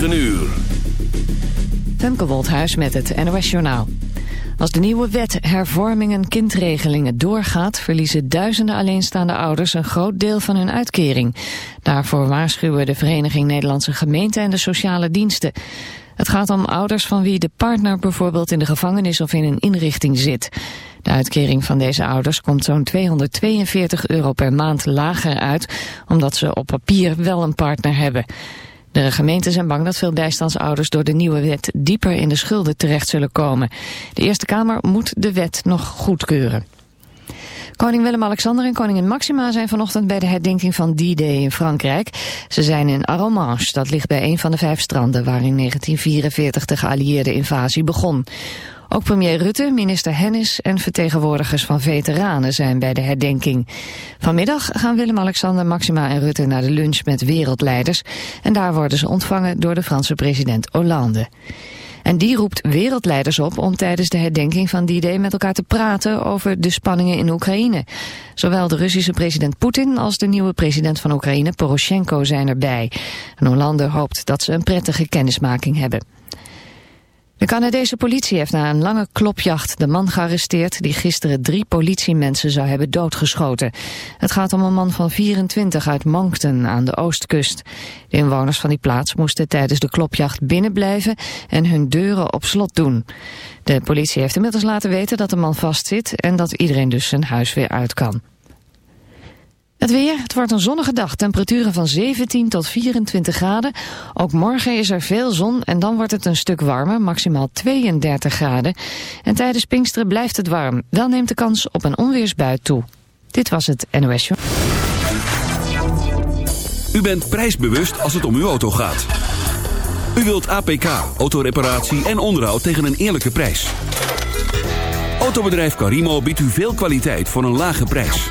9 uur. Femke met het NOS Journaal. Als de nieuwe wet hervormingen kindregelingen doorgaat... verliezen duizenden alleenstaande ouders een groot deel van hun uitkering. Daarvoor waarschuwen de Vereniging Nederlandse Gemeenten en de Sociale Diensten. Het gaat om ouders van wie de partner bijvoorbeeld in de gevangenis of in een inrichting zit. De uitkering van deze ouders komt zo'n 242 euro per maand lager uit... omdat ze op papier wel een partner hebben... De gemeenten zijn bang dat veel bijstandsouders door de nieuwe wet dieper in de schulden terecht zullen komen. De Eerste Kamer moet de wet nog goedkeuren. Koning Willem-Alexander en koningin Maxima zijn vanochtend bij de herdenking van D-Day in Frankrijk. Ze zijn in Arromanches, dat ligt bij een van de vijf stranden waar in 1944 de geallieerde invasie begon. Ook premier Rutte, minister Hennis en vertegenwoordigers van veteranen zijn bij de herdenking. Vanmiddag gaan Willem-Alexander, Maxima en Rutte naar de lunch met wereldleiders. En daar worden ze ontvangen door de Franse president Hollande. En die roept wereldleiders op om tijdens de herdenking van die day met elkaar te praten over de spanningen in Oekraïne. Zowel de Russische president Poetin als de nieuwe president van Oekraïne, Poroshenko, zijn erbij. En Hollande hoopt dat ze een prettige kennismaking hebben. De Canadese politie heeft na een lange klopjacht de man gearresteerd die gisteren drie politiemensen zou hebben doodgeschoten. Het gaat om een man van 24 uit Moncton aan de oostkust. De inwoners van die plaats moesten tijdens de klopjacht binnenblijven en hun deuren op slot doen. De politie heeft inmiddels laten weten dat de man vastzit en dat iedereen dus zijn huis weer uit kan. Het weer, het wordt een zonnige dag. Temperaturen van 17 tot 24 graden. Ook morgen is er veel zon en dan wordt het een stuk warmer, maximaal 32 graden. En tijdens Pinksteren blijft het warm. Wel neemt de kans op een onweersbui toe. Dit was het NOS Show. U bent prijsbewust als het om uw auto gaat. U wilt APK, autoreparatie en onderhoud tegen een eerlijke prijs. Autobedrijf Carimo biedt u veel kwaliteit voor een lage prijs.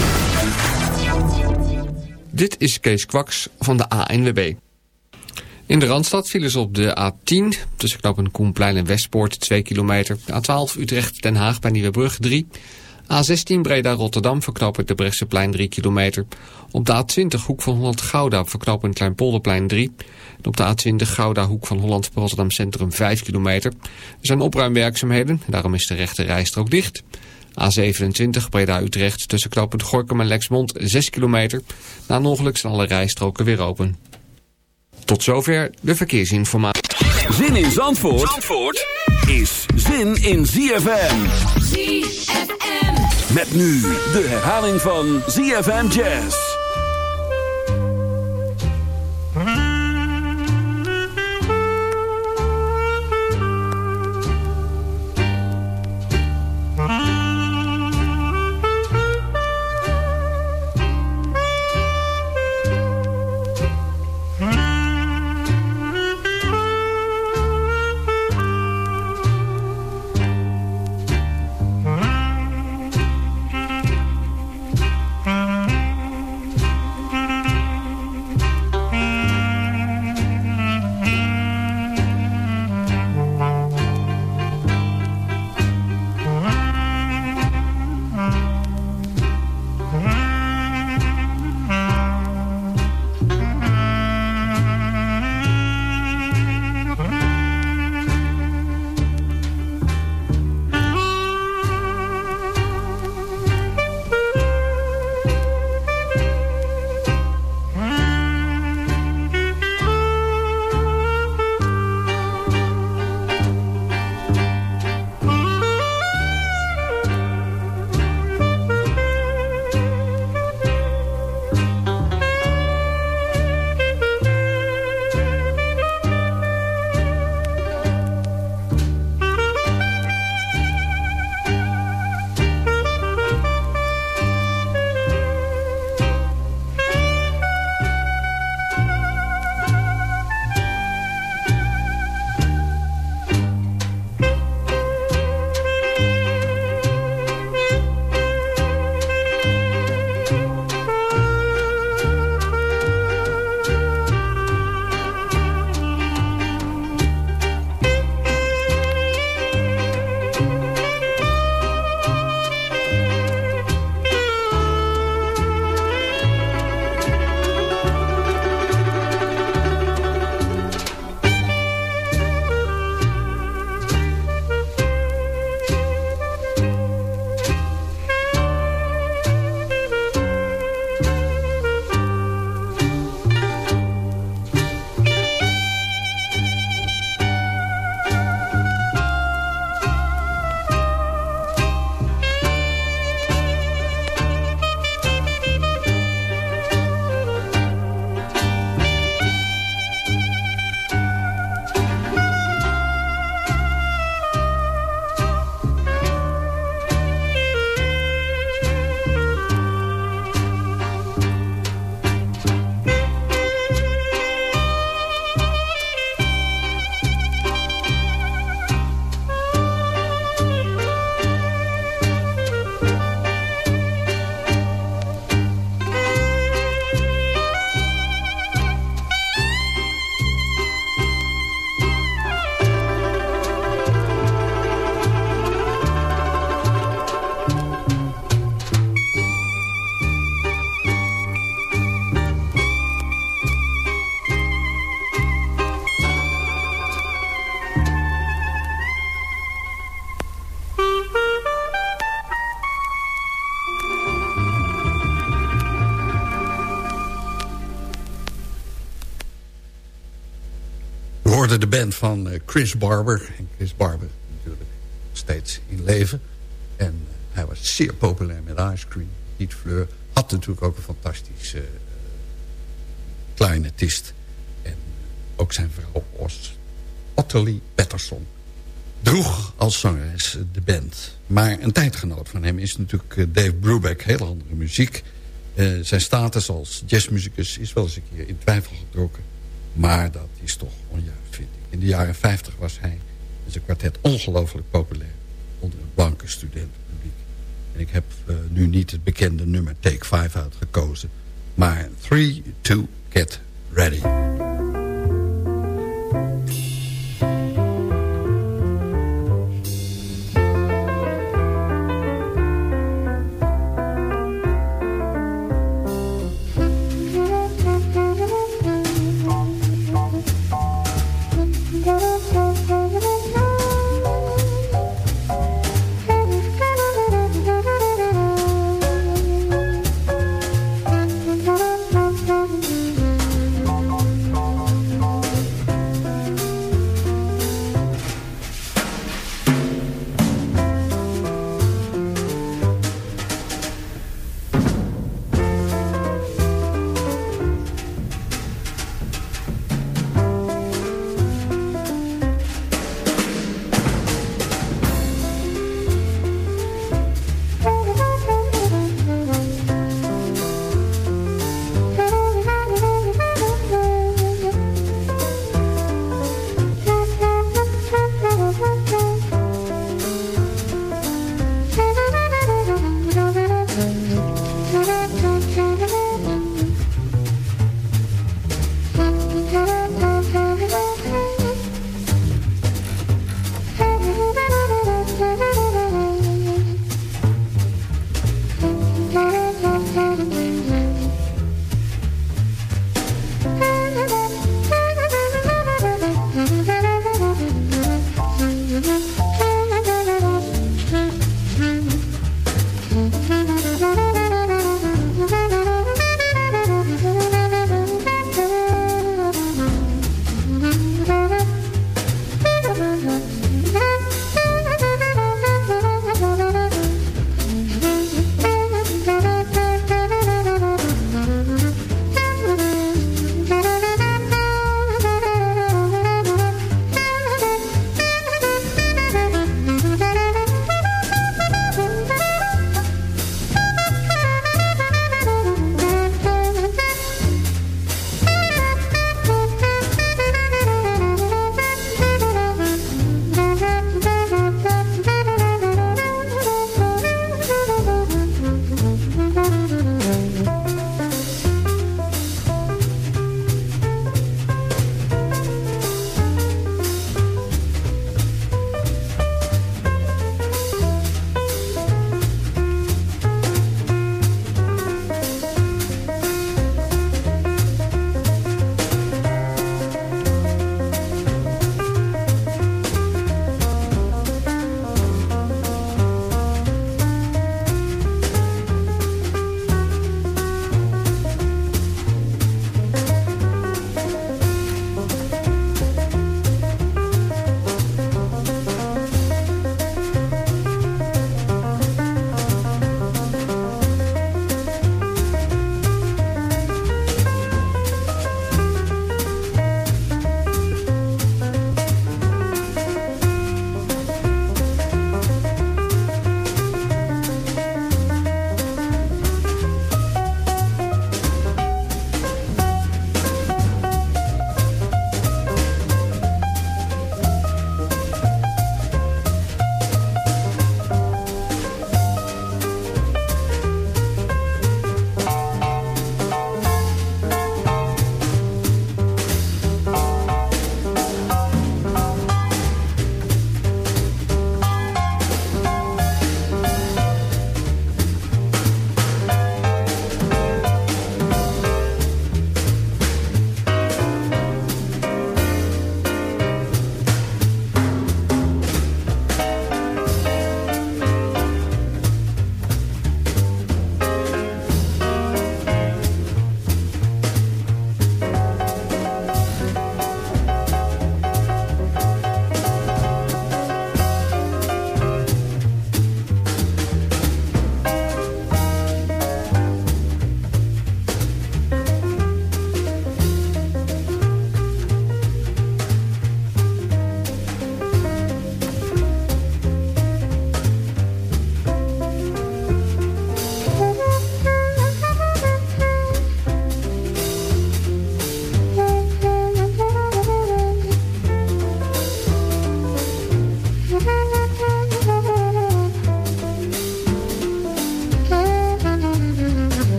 Dit is Kees Kwaks van de ANWB. In de Randstad vielen ze op de A10 tussen knooppunt Koenplein en Westpoort 2 kilometer. A12 Utrecht-Den Haag bij Nieuwebrug 3. A16 Breda-Rotterdam verknopend de Bresseplein 3 kilometer. Op de A20 Hoek van Holland-Gouda verknopend Kleinpolderplein 3. En op de A20 Gouda Hoek van Holland Rotterdam Centrum 5 kilometer. Er zijn opruimwerkzaamheden, daarom is de rechte rijstrook dicht. A27 Breda-Utrecht tussen knooppunt Gorkum en Lexmond 6 kilometer. Na een ongeluk zijn alle rijstroken weer open. Tot zover de verkeersinformatie. Zin in Zandvoort, Zandvoort is zin in ZFM. ZFM. Met nu de herhaling van ZFM Jazz. De band van eh, Chris Barber. En Chris Barber natuurlijk steeds in leven. En eh, hij was zeer populair met Ice Cream. Piet Fleur had natuurlijk ook een fantastische uh, clarinetist. En ook zijn vrouw Os, Ottilie Patterson. Droeg als zangeres de band. Maar een tijdgenoot van hem is natuurlijk Dave Brubeck. Heel andere muziek. Zijn status als jazzmuzikus is wel eens een keer in twijfel getrokken. Maar dat is toch onjuist, vind ik. In de jaren 50 was hij en zijn kwartet ongelooflijk populair onder het blanke studentenpubliek. En ik heb uh, nu niet het bekende nummer Take 5 uitgekozen, maar 3, 2, Get Ready.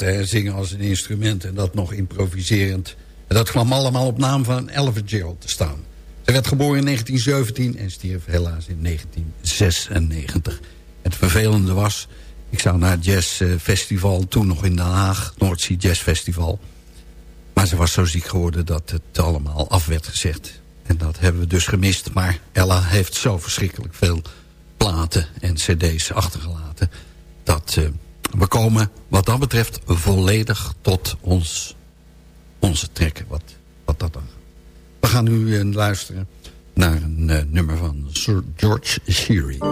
Hè? zingen als een instrument en dat nog improviserend. En dat kwam allemaal op naam van Ella Fitzgerald te staan. Ze werd geboren in 1917 en stierf helaas in 1996. Het vervelende was, ik zou naar het jazzfestival, toen nog in Den Haag, Noordzee Jazz Festival. Maar ze was zo ziek geworden dat het allemaal af werd gezegd. En dat hebben we dus gemist. Maar Ella heeft zo verschrikkelijk veel platen en cd's achtergelaten... dat uh, we komen wat dat betreft volledig tot ons, onze trekken. Wat, wat dat dan We gaan nu uh, luisteren naar een uh, nummer van Sir George Shearing.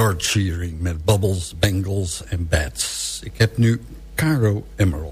George Shearing met Bubbles, Bengals en Bats. Ik heb nu Caro Emerald.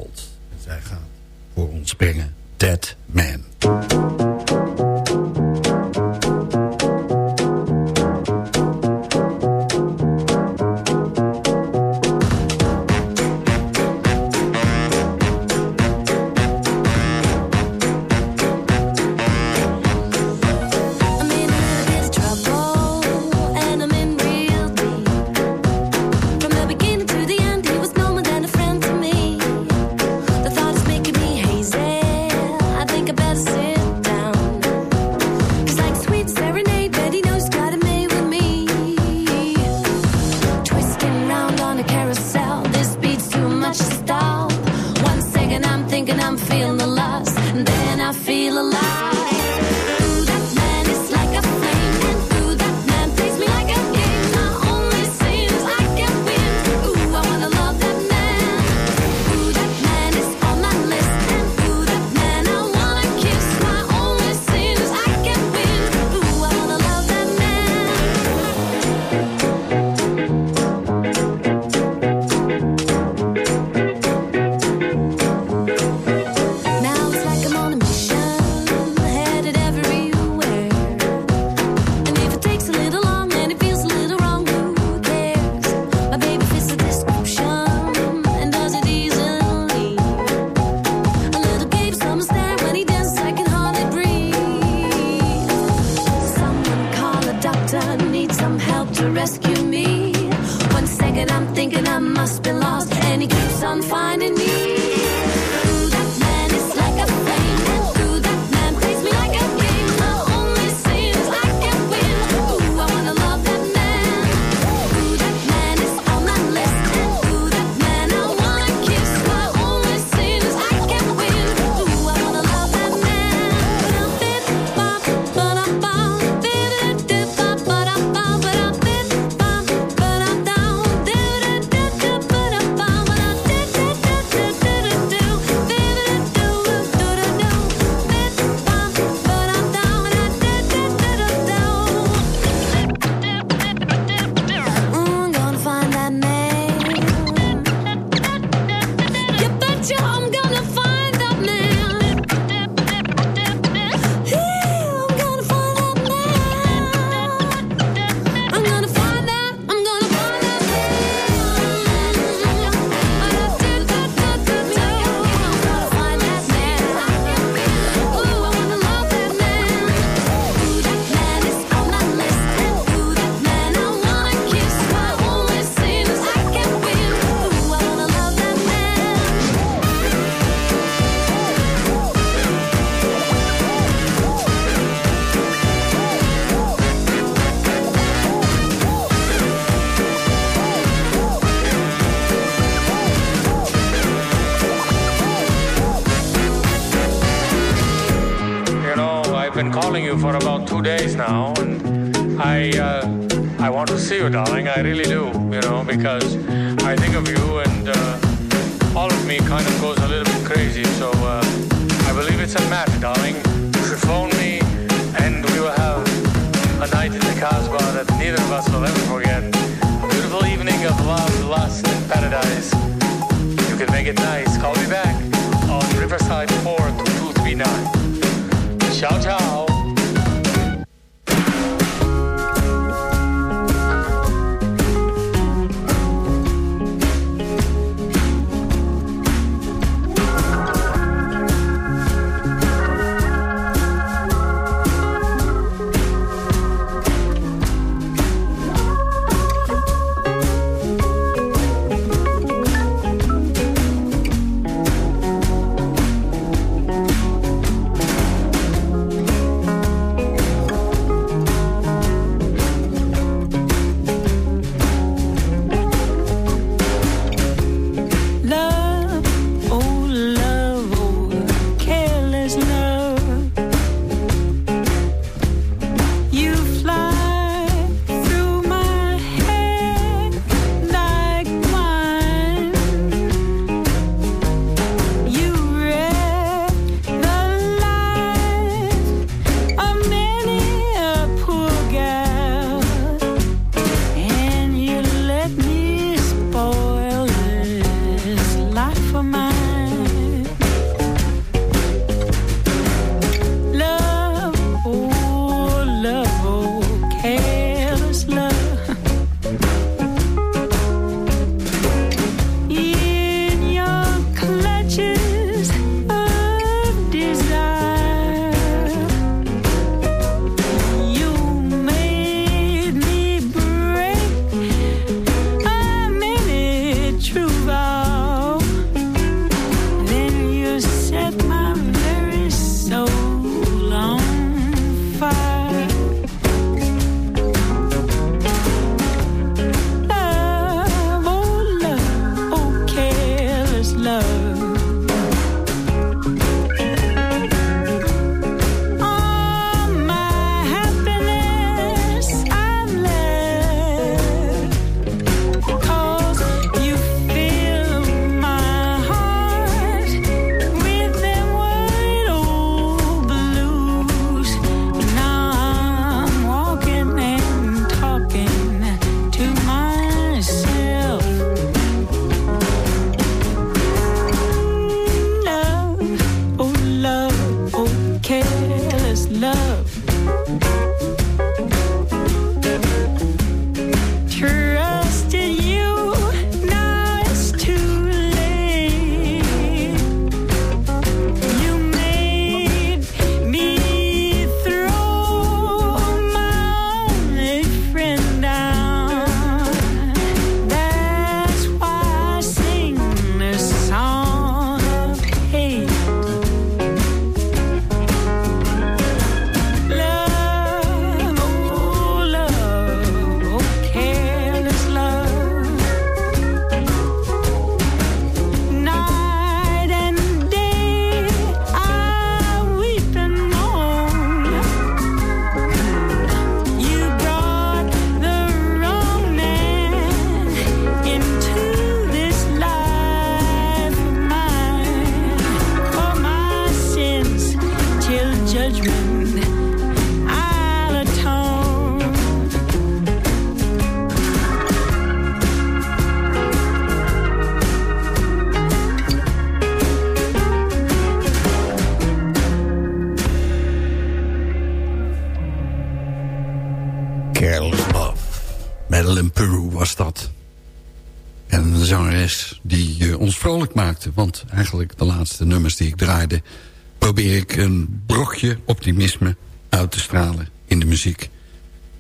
Probeer ik een brokje optimisme uit te stralen in de muziek.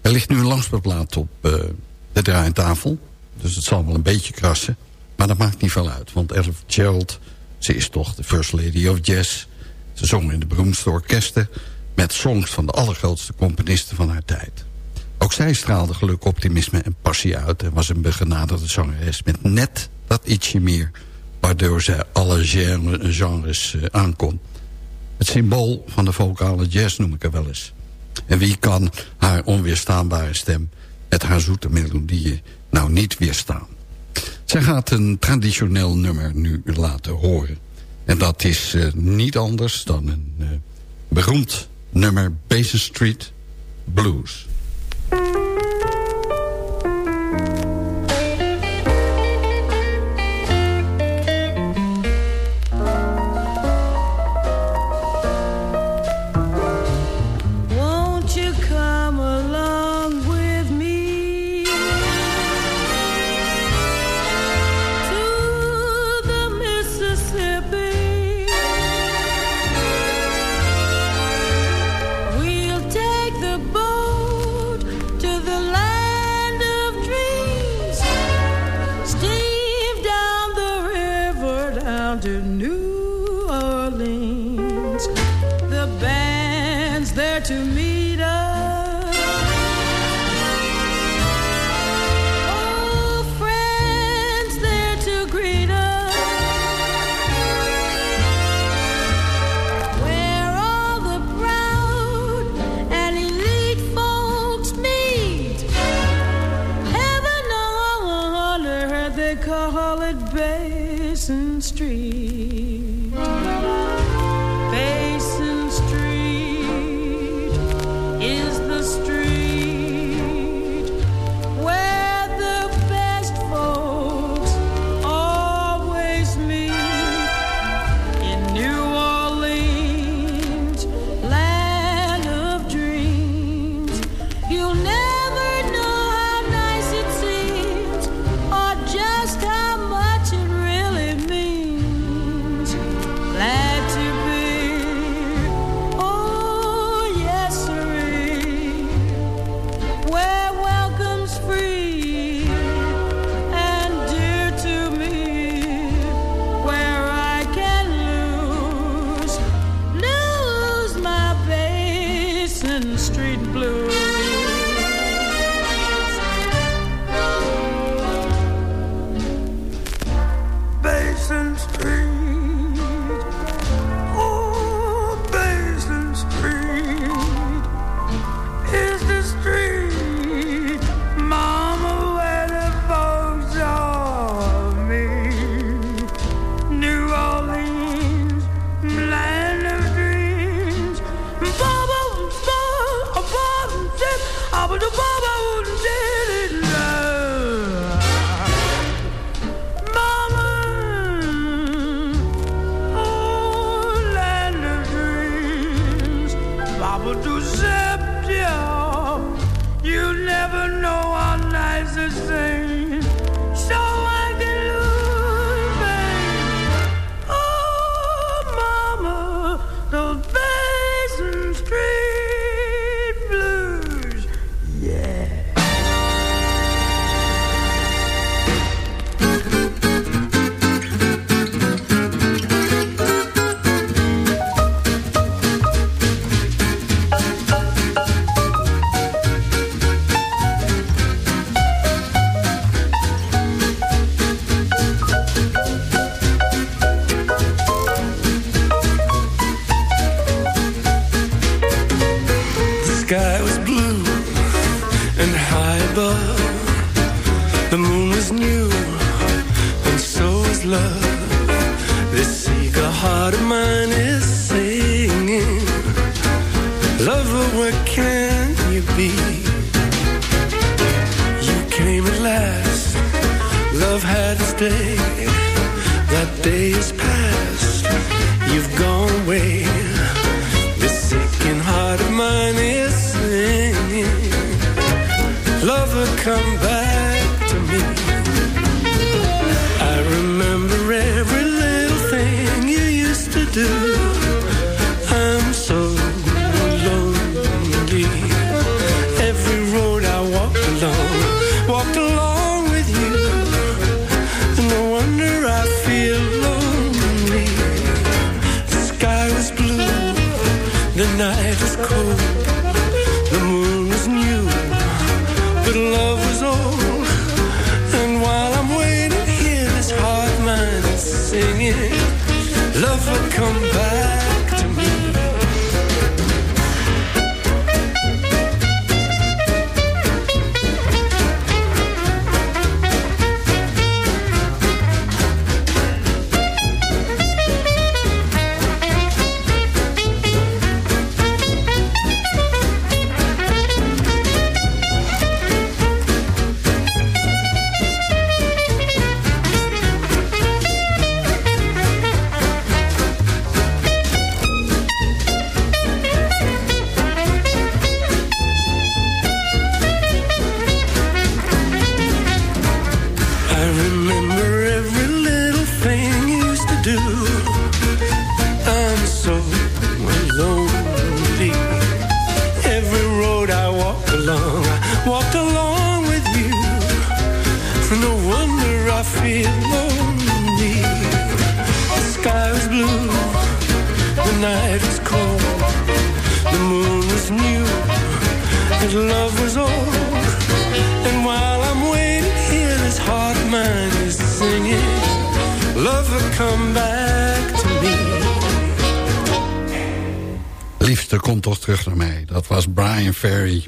Er ligt nu een langspeelplaat op uh, de draaitafel. Dus het zal wel een beetje krassen. Maar dat maakt niet veel uit. Want Ella Gerald, ze is toch de first lady of jazz. Ze zong in de beroemdste orkesten... met songs van de allergrootste componisten van haar tijd. Ook zij straalde geluk, optimisme en passie uit... en was een begenaderde zangeres met net dat ietsje meer... waardoor zij alle genres uh, aankon. Het symbool van de vocale jazz noem ik er wel eens. En wie kan haar onweerstaanbare stem... met haar zoete melodieën nou niet weerstaan? Zij gaat een traditioneel nummer nu laten horen. En dat is uh, niet anders dan een uh, beroemd nummer... Basin Street Blues.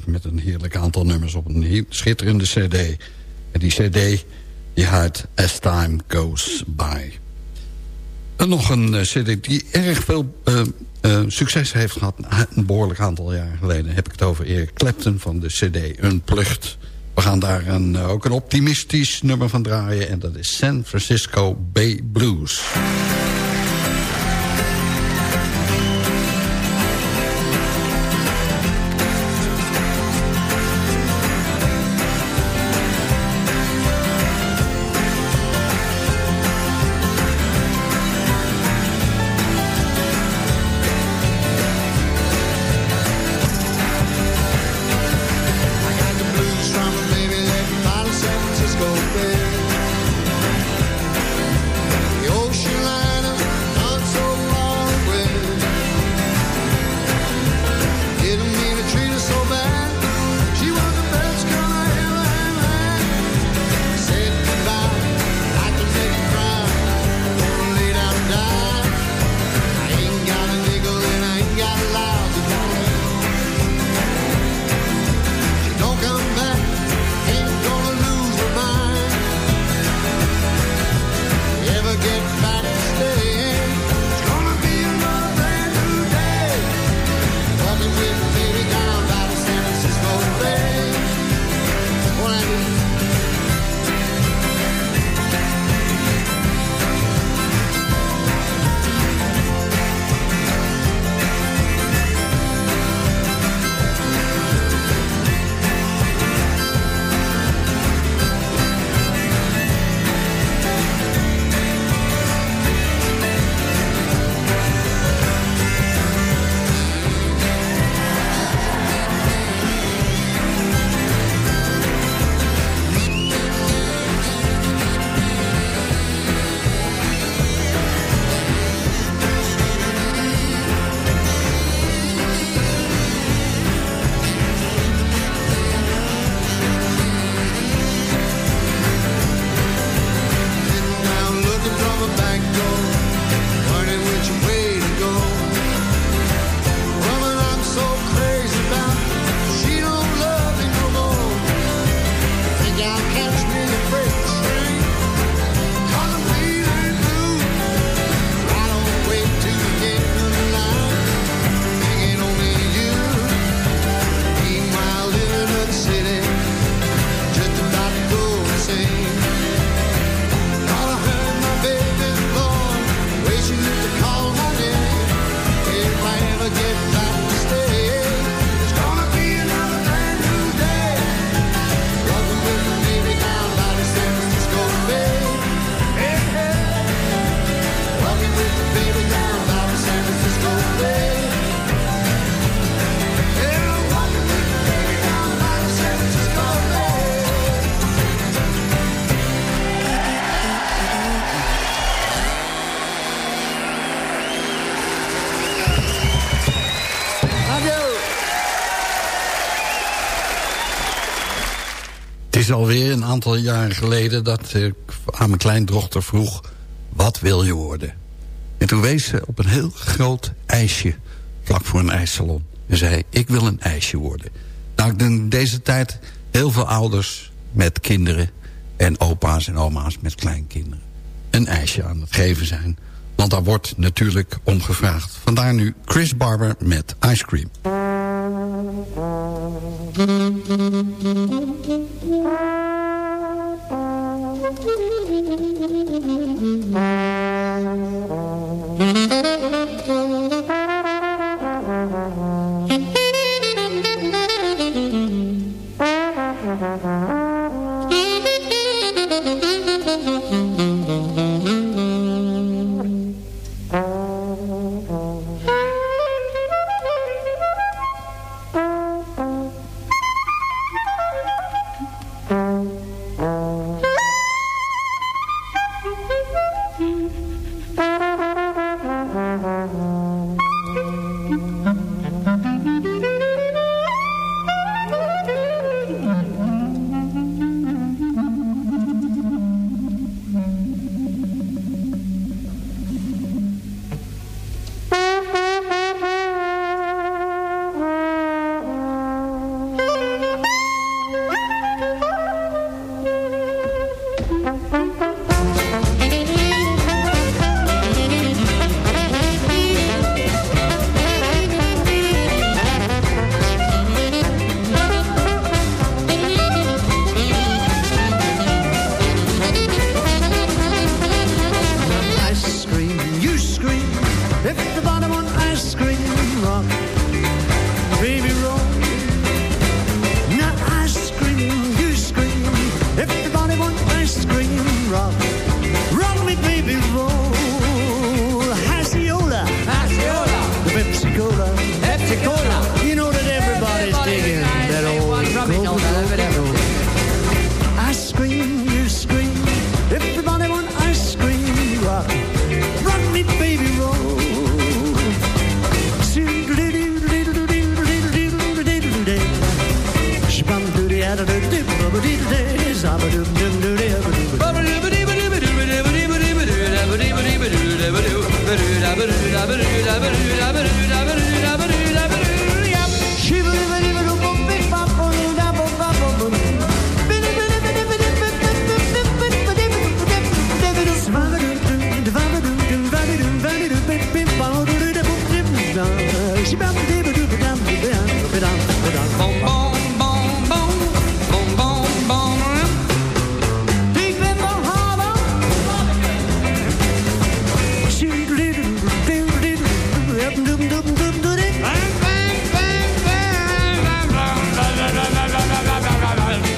met een heerlijk aantal nummers op een schitterende cd. En die cd die heet As Time Goes By. En nog een eh, cd die erg veel eh, eh, succes heeft gehad een behoorlijk aantal jaar geleden. Heb ik het over Eric Clapton van de cd Unplugged. We gaan daar een, ook een optimistisch nummer van draaien en dat is San Francisco Bay Blues. Aantal jaren geleden... dat ik aan mijn kleindochter vroeg... wat wil je worden? En toen wees ze op een heel groot ijsje... vlak voor een ijssalon. En zei, ik wil een ijsje worden. Nou, in deze tijd heel veel ouders met kinderen... en opa's en oma's met kleinkinderen... een ijsje aan het geven zijn. Want daar wordt natuurlijk om gevraagd. Vandaar nu Chris Barber met Ice Cream. Ice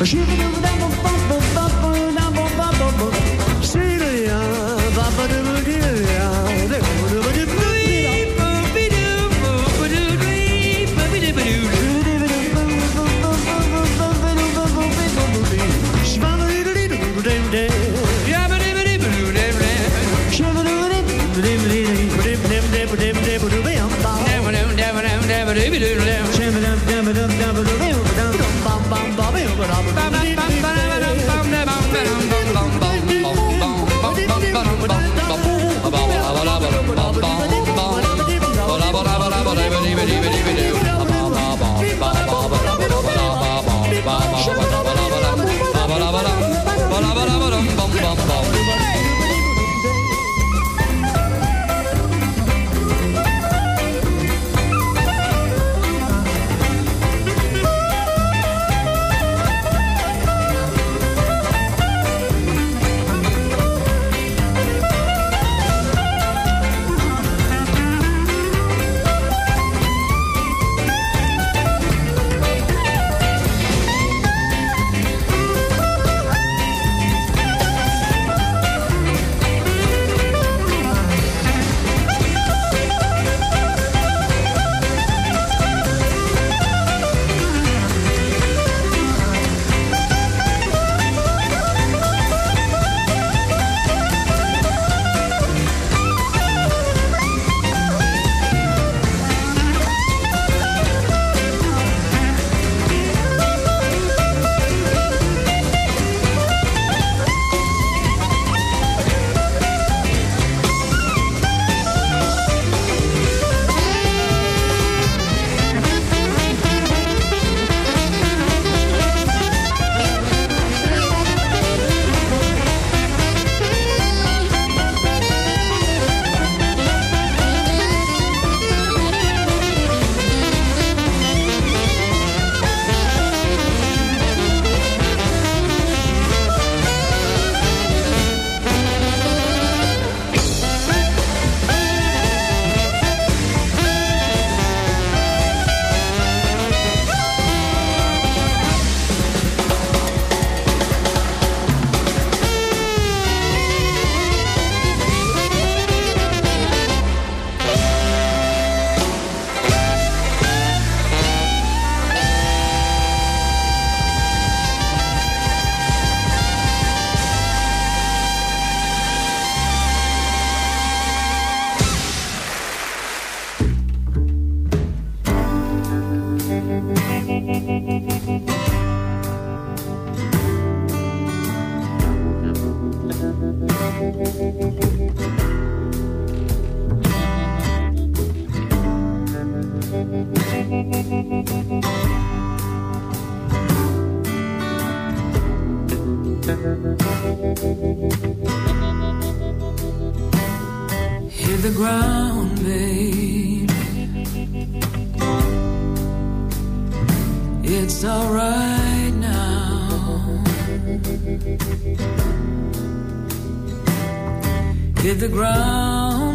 She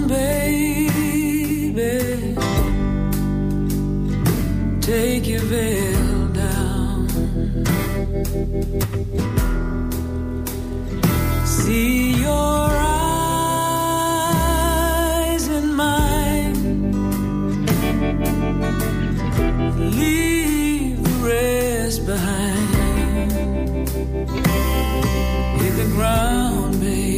baby. Take your veil down. See your eyes in mine. Leave the rest behind. Hit the ground, baby.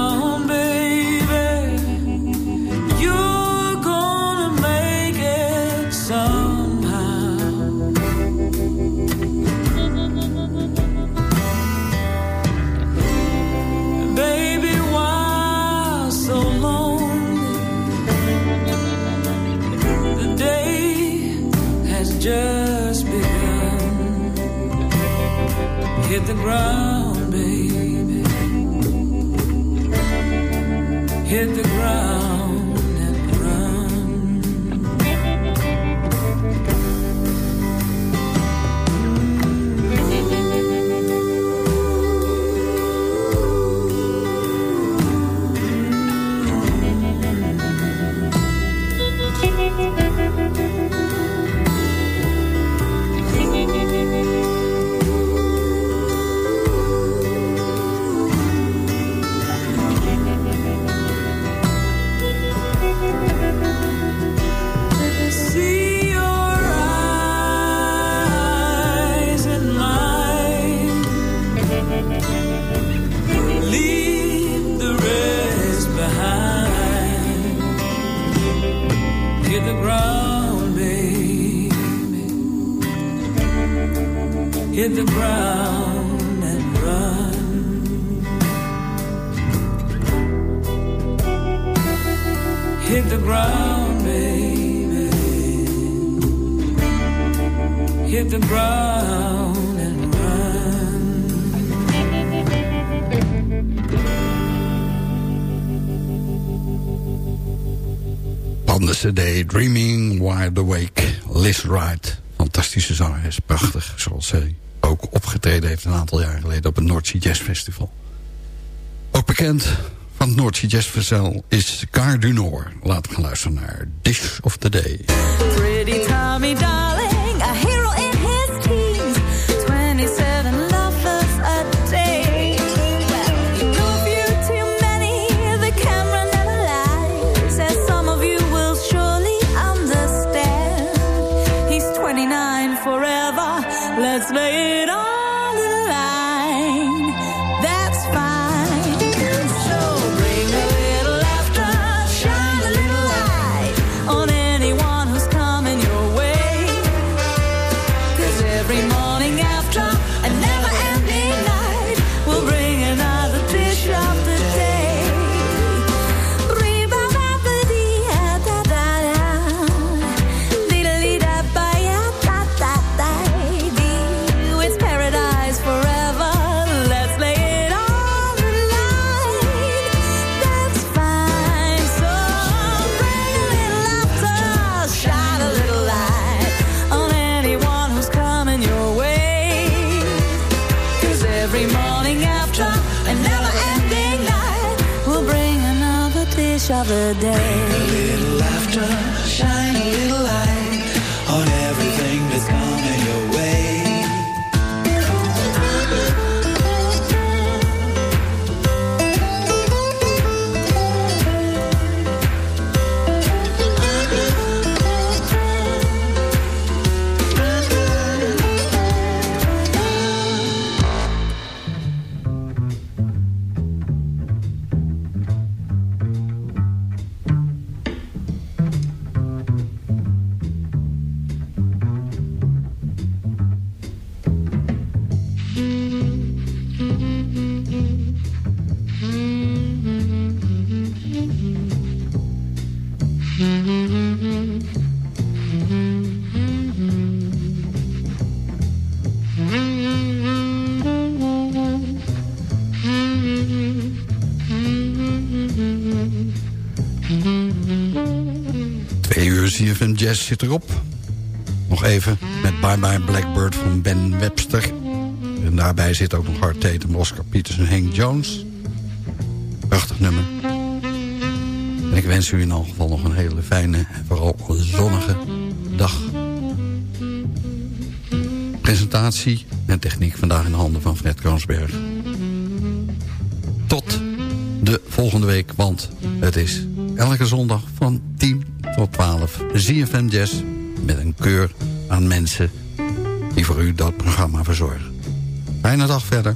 Wright. Fantastische zangeres, prachtig. Zoals zij ook opgetreden heeft een aantal jaar geleden op het Noordse Jazz Festival. Ook bekend van het Noordse Jazz Festival is Car Dunor. Laten we gaan luisteren naar Dish of the Day. Pretty Tommy zit erop. Nog even met Bye Bye Blackbird van Ben Webster. En daarbij zit ook nog Hart Tatum, Oscar Peters en Hank Jones. Prachtig nummer. En ik wens u in elk geval nog een hele fijne en vooral zonnige dag. Presentatie en techniek vandaag in de handen van Fred Kroonsberg. Volgende week, want het is elke zondag van 10 tot 12 ZFM Jazz... met een keur aan mensen die voor u dat programma verzorgen. Fijne dag verder.